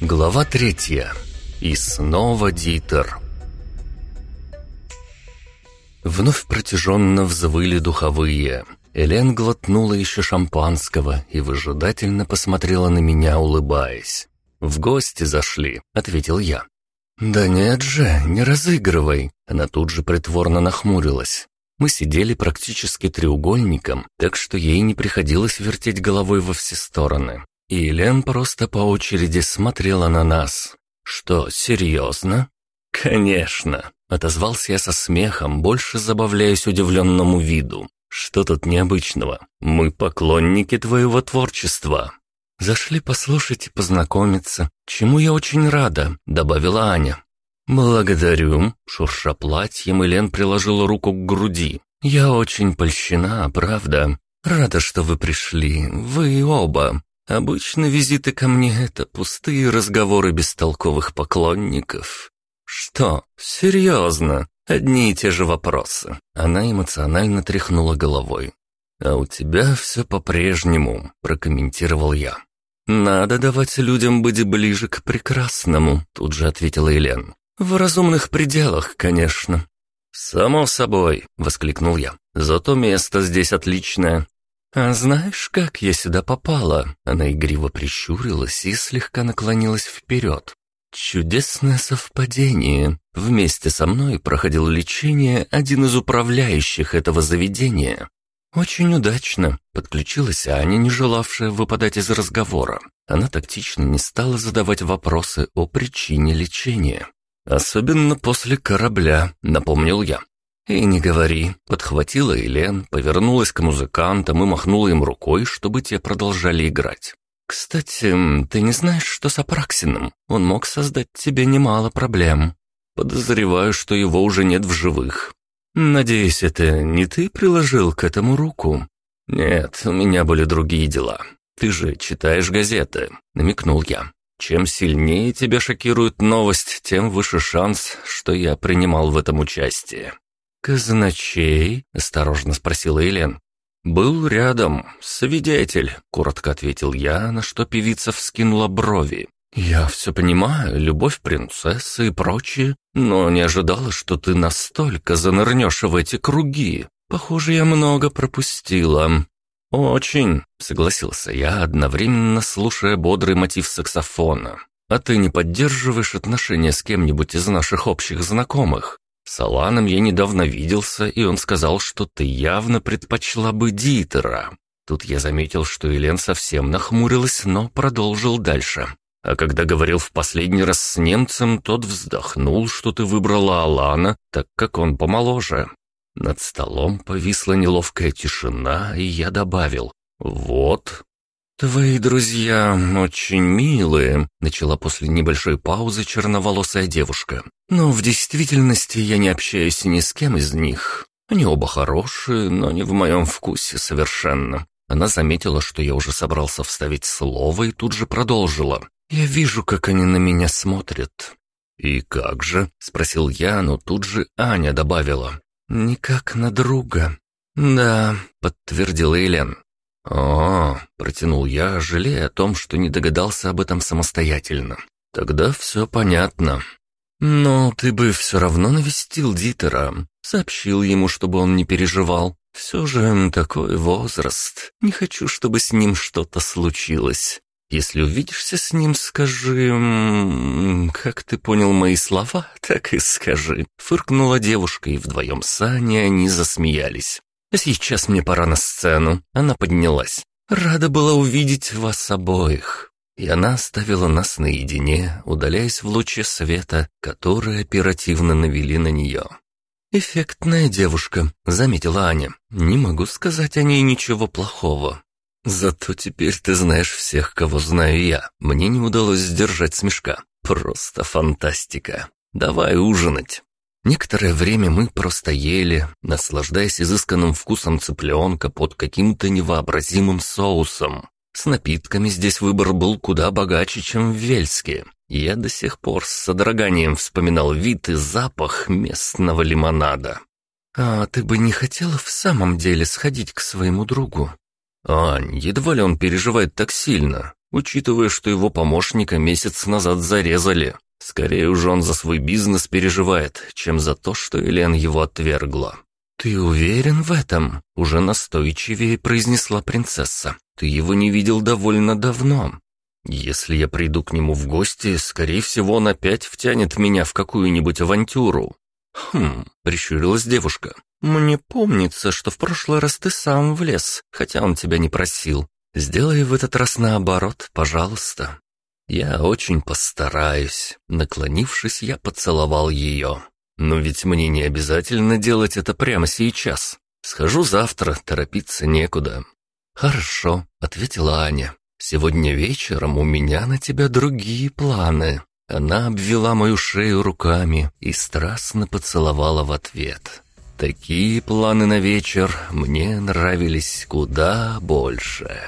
Глава третья. И снова Дитер. Вновь протяженно взвыли духовые. Элен глотнула еще шампанского и выжидательно посмотрела на меня, улыбаясь. «В гости зашли», — ответил я. «Да нет же, не разыгрывай!» Она тут же притворно нахмурилась. Мы сидели практически треугольником, так что ей не приходилось вертеть головой во все стороны. И Елен просто по очереди смотрела на нас. «Что, серьезно?» «Конечно», — отозвался я со смехом, больше забавляясь удивленному виду. «Что тут необычного? Мы поклонники твоего творчества». «Зашли послушать и познакомиться, чему я очень рада», — добавила Аня. «Благодарю», — шурша платьем, Елен приложила руку к груди. «Я очень польщена, правда. Рада, что вы пришли, вы оба. Обычно визиты ко мне — это пустые разговоры бестолковых поклонников. Что, серьезно? Одни и те же вопросы. Она эмоционально тряхнула головой. «А у тебя все по-прежнему», — прокомментировал я. «Надо давать людям быть ближе к прекрасному», — тут же ответила Елен. «В разумных пределах, конечно». «Само собой», — воскликнул я. «Зато место здесь отличное. «А знаешь, как я сюда попала?» Она игриво прищурилась и слегка наклонилась вперед. «Чудесное совпадение. Вместе со мной проходил лечение один из управляющих этого заведения. Очень удачно. Подключилась Аня, не желавшая выпадать из разговора. Она тактично не стала задавать вопросы о причине лечения. Особенно после корабля, напомнил я. «И не говори», — подхватила Елен, повернулась к музыкантам и махнула им рукой, чтобы те продолжали играть. «Кстати, ты не знаешь, что с Апраксином? Он мог создать тебе немало проблем. Подозреваю, что его уже нет в живых. Надеюсь, это не ты приложил к этому руку?» «Нет, у меня были другие дела. Ты же читаешь газеты», — намекнул я. «Чем сильнее тебя шокирует новость, тем выше шанс, что я принимал в этом участие». «Казначей?» — осторожно спросила Елен. «Был рядом, свидетель», — коротко ответил я, на что певица вскинула брови. «Я все понимаю, любовь принцессы и прочее, но не ожидала, что ты настолько занырнешь в эти круги. Похоже, я много пропустила». «Очень», — согласился я, одновременно слушая бодрый мотив саксофона. «А ты не поддерживаешь отношения с кем-нибудь из наших общих знакомых?» С Аланом я недавно виделся, и он сказал, что ты явно предпочла бы Дитера. Тут я заметил, что Елен совсем нахмурилась, но продолжил дальше. А когда говорил в последний раз с немцем, тот вздохнул, что ты выбрала Алана, так как он помоложе. Над столом повисла неловкая тишина, и я добавил «Вот, «Твои друзья очень милые», — начала после небольшой паузы черноволосая девушка. «Но в действительности я не общаюсь ни с кем из них. Они оба хорошие, но не в моем вкусе совершенно». Она заметила, что я уже собрался вставить слово и тут же продолжила. «Я вижу, как они на меня смотрят». «И как же?» — спросил я, но тут же Аня добавила. «Не как на друга». «Да», — подтвердила Елен. «О, — протянул я, жалея о том, что не догадался об этом самостоятельно. Тогда все понятно. Но ты бы все равно навестил Дитера, сообщил ему, чтобы он не переживал. Все же такой возраст. Не хочу, чтобы с ним что-то случилось. Если увидишься с ним, скажи... Как ты понял мои слова, так и скажи. Фыркнула девушка, и вдвоем с Аней они засмеялись. «Сейчас мне пора на сцену». Она поднялась. «Рада была увидеть вас обоих». И она оставила нас наедине, удаляясь в луче света, которые оперативно навели на нее. «Эффектная девушка», — заметила Аня. «Не могу сказать о ней ничего плохого». «Зато теперь ты знаешь всех, кого знаю я. Мне не удалось сдержать смешка. Просто фантастика. Давай ужинать». Некоторое время мы просто ели, наслаждаясь изысканным вкусом цыпленка под каким-то невообразимым соусом. С напитками здесь выбор был куда богаче, чем в Вельске. Я до сих пор с содроганием вспоминал вид и запах местного лимонада. «А ты бы не хотела в самом деле сходить к своему другу?» «Ань, едва ли он переживает так сильно. учитывая, что его помощника месяц назад зарезали. Скорее уже он за свой бизнес переживает, чем за то, что Элен его отвергла. «Ты уверен в этом?» — уже настойчивее произнесла принцесса. «Ты его не видел довольно давно. Если я приду к нему в гости, скорее всего, он опять втянет меня в какую-нибудь авантюру». «Хм», — прищурилась девушка. «Мне помнится, что в прошлый раз ты сам влез, хотя он тебя не просил. Сделай в этот раз наоборот, пожалуйста». «Я очень постараюсь». Наклонившись, я поцеловал ее. Но ведь мне не обязательно делать это прямо сейчас. Схожу завтра, торопиться некуда. Хорошо, ответила Аня. Сегодня вечером у меня на тебя другие планы. Она обвела мою шею руками и страстно поцеловала в ответ. Такие планы на вечер мне нравились куда больше.